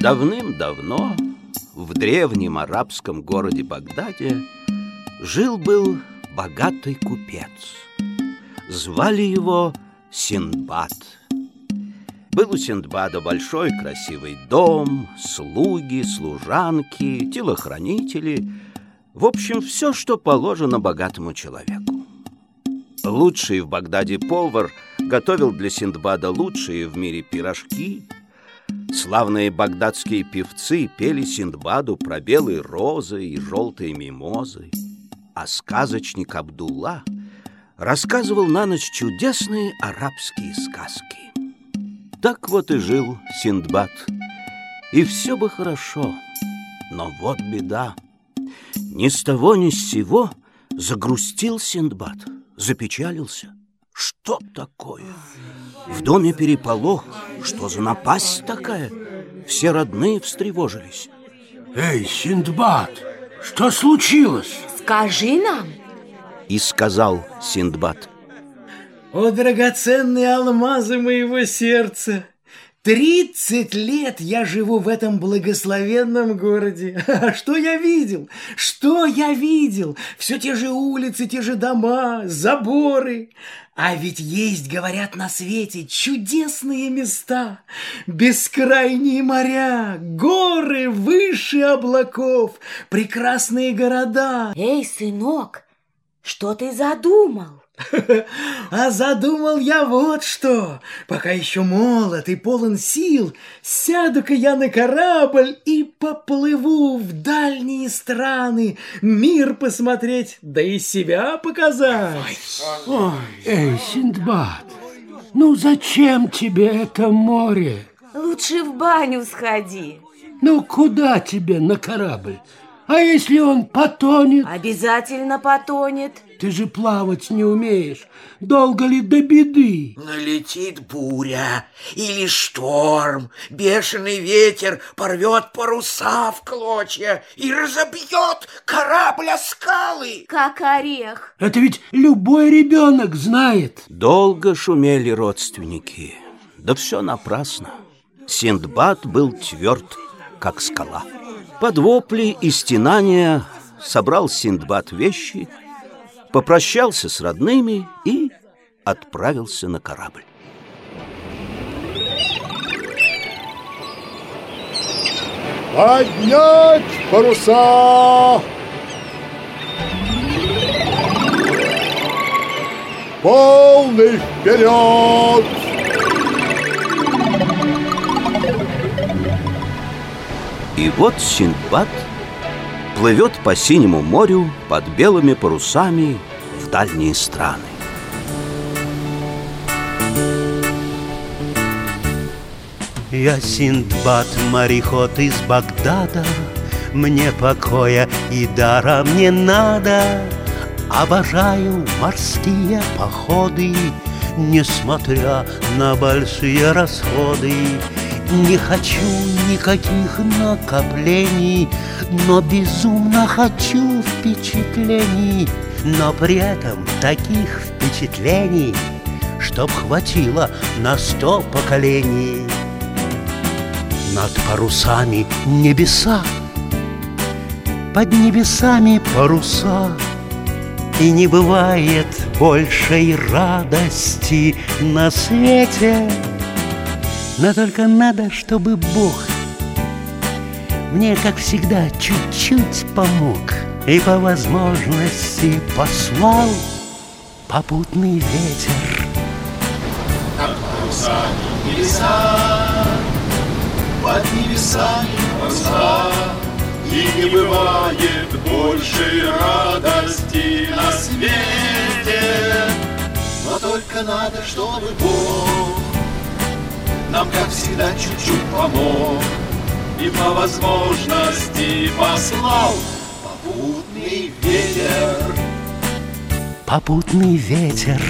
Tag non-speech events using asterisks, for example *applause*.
Давным-давно в древнем арабском городе Багдаде жил-был богатый купец. Звали его Синдбад. Был у Синдбада большой красивый дом, слуги, служанки, телохранители. В общем, все, что положено богатому человеку. Лучший в Багдаде повар готовил для Синдбада лучшие в мире пирожки – Славные багдадские певцы пели Синдбаду про белые розы и желтые мимозы, а сказочник Абдулла рассказывал на ночь чудесные арабские сказки. Так вот и жил Синдбад, и все бы хорошо, но вот беда. Ни с того ни с сего загрустил Синдбад, запечалился. Что такое? В доме переполох. Что за напасть такая? Все родные встревожились. Эй, Синдбад, что случилось? Скажи нам. И сказал Синдбад. О, драгоценные алмазы моего сердца! Тридцать лет я живу в этом благословенном городе. *laughs* А что я видел? Что я видел? Все те же улицы, те же дома, заборы. А ведь есть, говорят, на свете чудесные места, бескрайние моря, горы выше облаков, прекрасные города. Эй, сынок, что ты задумал? А задумал я вот что. Пока еще молод и полон сил, сяду-ка я на корабль и поплыву в дальние страны, мир посмотреть, да и себя показать. Ой, эй, Синдбад, ну зачем тебе это море? Лучше в баню сходи. Ну куда тебе на корабль? А если он потонет? Обязательно потонет. Ты же плавать не умеешь. Долго ли до беды? Налетит буря или шторм. Бешеный ветер порвет паруса в клочья и разобьет корабль о скалы. Как орех. Это ведь любой ребенок знает. Долго шумели родственники. Да все напрасно. Синдбад был тверд, как скала. Под вопли и стенания собрал Синдбад вещи, попрощался с родными и отправился на корабль. Поднять паруса! Полный вперед! И вот Синдбад плывет по синему морю под белыми парусами в дальние страны. Я Синдбад, мореход из Багдада Мне покоя и дара мне надо Обожаю морские походы Несмотря на большие расходы не хочу никаких накоплений, но безумно хочу впечатлений, но при этом таких впечатлений, чтоб хватило на сто поколений. Над парусами небеса, под небесами паруса, и не бывает большей радости на свете. Но только надо, чтобы Бог Мне, как всегда, чуть-чуть помог И по возможности послал попутный ветер. Над парусами небеса Под небесами паруса И не бывает больше радости на свете. Но только надо, чтобы Бог нам, как всегда, чуть-чуть помог. И по возможности послал попутный ветер. Попутный ветер